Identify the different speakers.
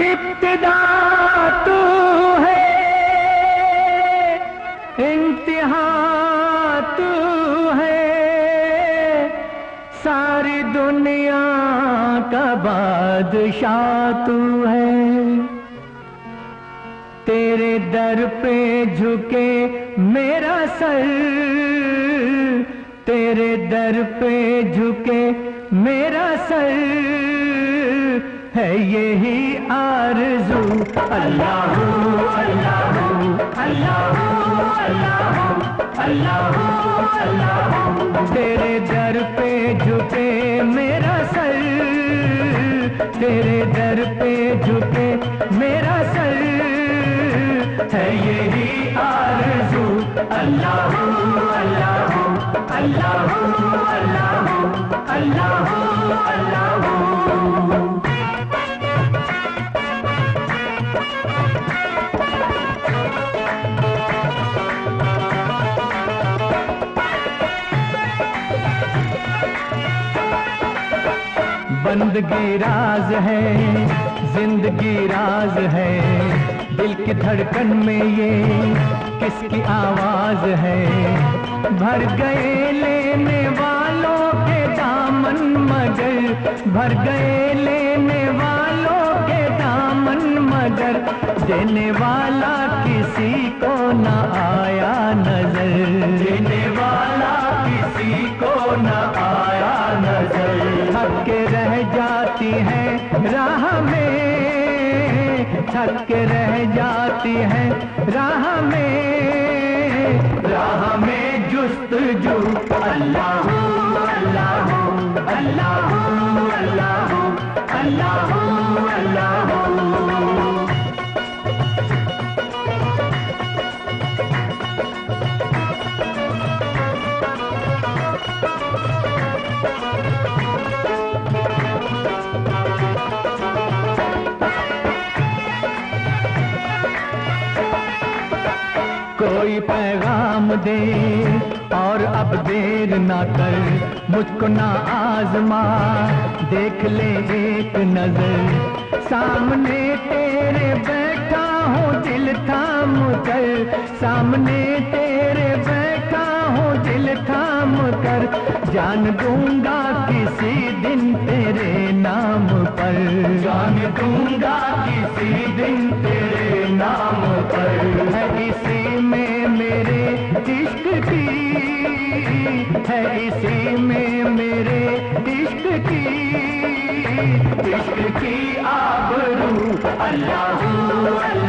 Speaker 1: ابتدا تو ہے۔ انتہا تو ہے۔ ساری دنیا کا بادشاہ تو ہے۔ تیرے در پہ جھکے میرا سر۔ تیرے در پہ جھکے میرا سر۔ ہے یہی آرزو۔ اللہ اللہ اللہ اللہ اللہ تیرے در پہ جھکے میرا سر۔ تیرے در پہ جھکے میرا سر۔ ہے یہی آرزو۔ اللہ اللہ اللہ اللہ بندگی راز ہے، زندگی راز ہے۔ دل کی دھڑکن میں یہ کس کی آواز ہے؟ بھر گئے لینے والوں کے دامن مگر، بھر گئے لینے والوں کے دامن مگر۔ دینے والا کسی کو نہ آیا نظر۔ دینے راہ میں تھک کے رہ جاتی ہے راہ میں راہ میں جست جو اللہ اللہ اللہ کوئی پیغام دے اور اب دیر نہ کر، مجھ کو نہ آزما۔ دیکھ لے ایک نظر، سامنے تیرے بیٹھا ہوں، دل تھام کر۔ سامنے تیرے بیٹھا ہوں، دل تھام کر۔ جان دوں گا کسی دن تیرے نام پر۔ جان دوں گا کسی دن تیرے عشق کی ہے اسی میں میرے عشق کی عشق کی آبرو اللہ